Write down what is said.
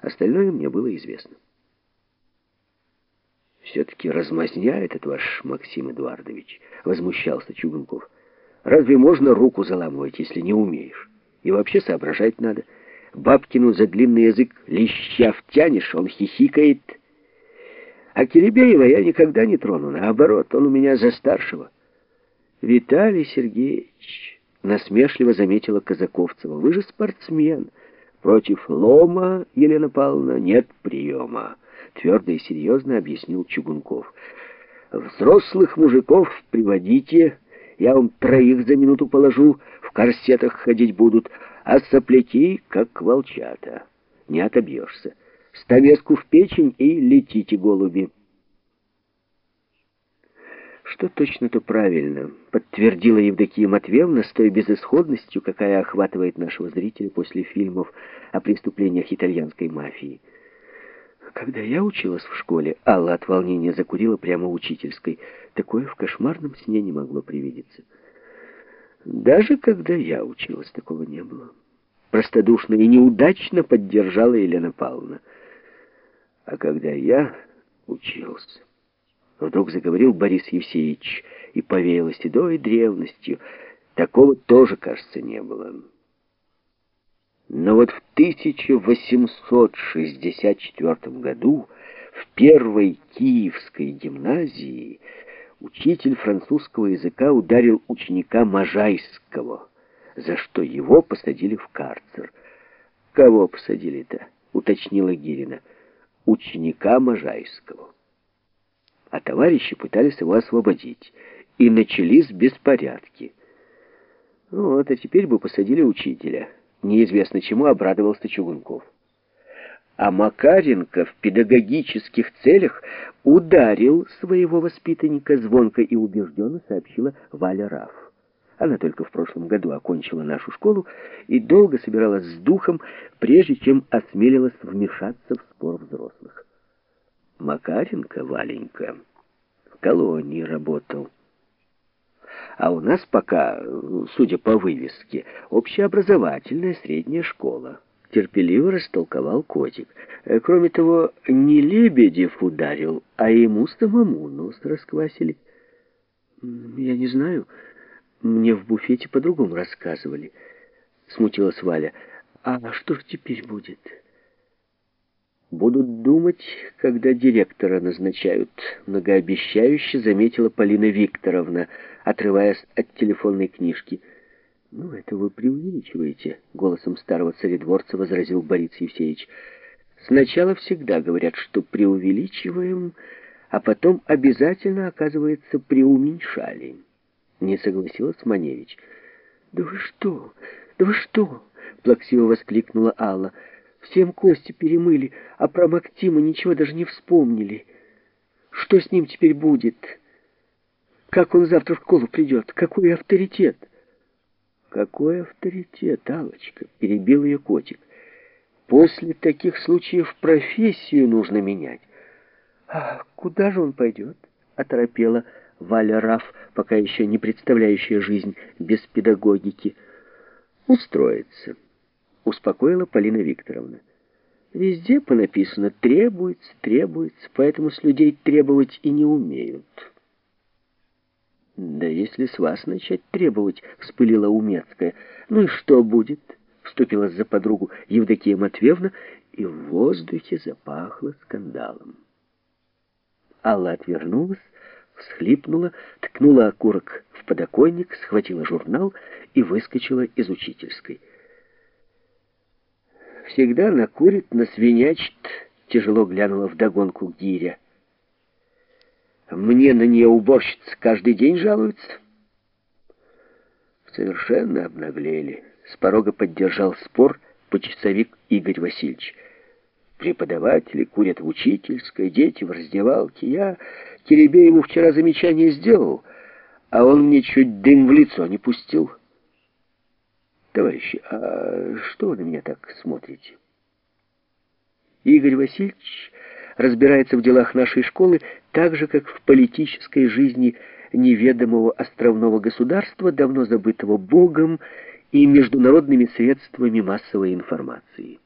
Остальное мне было известно. «Все-таки размазня этот ваш Максим Эдуардович», — возмущался Чугунков. «Разве можно руку заламывать, если не умеешь? И вообще соображать надо. Бабкину за длинный язык леща втянешь, он хихикает. А Киребеева я никогда не трону, наоборот, он у меня за старшего». «Виталий Сергеевич», — насмешливо заметила Казаковцева, — «вы же спортсмен. Против лома, Елена Павловна, нет приема» твердо и серьезно объяснил Чугунков. «Взрослых мужиков приводите, я вам троих за минуту положу, в корсетах ходить будут, а сопляки, как волчата. Не отобьешься. Стамеску в печень и летите, голуби». Что точно, то правильно, подтвердила Евдокия Матвеевна с той безысходностью, какая охватывает нашего зрителя после фильмов о преступлениях итальянской мафии. Когда я училась в школе, Алла от волнения закурила прямо учительской. Такое в кошмарном сне не могло привидеться. Даже когда я училась, такого не было. Простодушно и неудачно поддержала Елена Павловна. А когда я учился, вдруг заговорил Борис Евсеевич и повеяло седой древностью. Такого тоже, кажется, не было. Но вот в 1864 году в первой Киевской гимназии учитель французского языка ударил ученика Можайского, за что его посадили в карцер. «Кого посадили-то?» — уточнила Гирина. «Ученика Можайского». А товарищи пытались его освободить, и начались беспорядки. Вот, а теперь бы посадили учителя неизвестно чему обрадовался Чугунков. А Макаренко в педагогических целях ударил своего воспитанника звонко и убежденно, сообщила Валя Раф. Она только в прошлом году окончила нашу школу и долго собиралась с духом, прежде чем осмелилась вмешаться в спор взрослых. Макаренко, Валенька, в колонии работал. А у нас пока, судя по вывеске, общеобразовательная средняя школа. Терпеливо растолковал котик. Э, кроме того, не Лебедев ударил, а ему самому нос расквасили. Я не знаю, мне в буфете по-другому рассказывали. Смутилась Валя. А что же теперь будет? Будут думать, когда директора назначают, многообещающе заметила Полина Викторовна, отрываясь от телефонной книжки. «Ну, это вы преувеличиваете», — голосом старого царедворца возразил Борис Евсеевич. «Сначала всегда говорят, что преувеличиваем, а потом обязательно, оказывается, преуменьшали». Не согласилась Маневич. «Да вы что? Да вы что?» — плаксиво воскликнула Алла. «Всем кости перемыли, а про Мактима ничего даже не вспомнили. Что с ним теперь будет?» Как он завтра в школу придет? Какой авторитет? Какой авторитет, Алочка? Перебил ее котик. После таких случаев профессию нужно менять. А куда же он пойдет? Оторопела Валя Раф, пока еще не представляющая жизнь без педагогики. Устроится, успокоила Полина Викторовна. Везде понаписано «требуется, требуется», поэтому с людей требовать и не умеют. «Да если с вас начать требовать», — вспылила Умецкая. «Ну и что будет?» — вступилась за подругу Евдокия Матвеевна, и в воздухе запахло скандалом. Алла отвернулась, всхлипнула, ткнула окурок в подоконник, схватила журнал и выскочила из учительской. «Всегда накурит, насвинячит», — тяжело глянула вдогонку гиря. Мне на нее уборщица каждый день жалуется. Совершенно обнаглели. С порога поддержал спор почасовик Игорь Васильевич. Преподаватели курят в учительской, дети в раздевалке. Я Киребееву вчера замечание сделал, а он мне чуть дым в лицо не пустил. Товарищи, а что вы на меня так смотрите? Игорь Васильевич разбирается в делах нашей школы так же, как в политической жизни неведомого островного государства, давно забытого Богом и международными средствами массовой информации.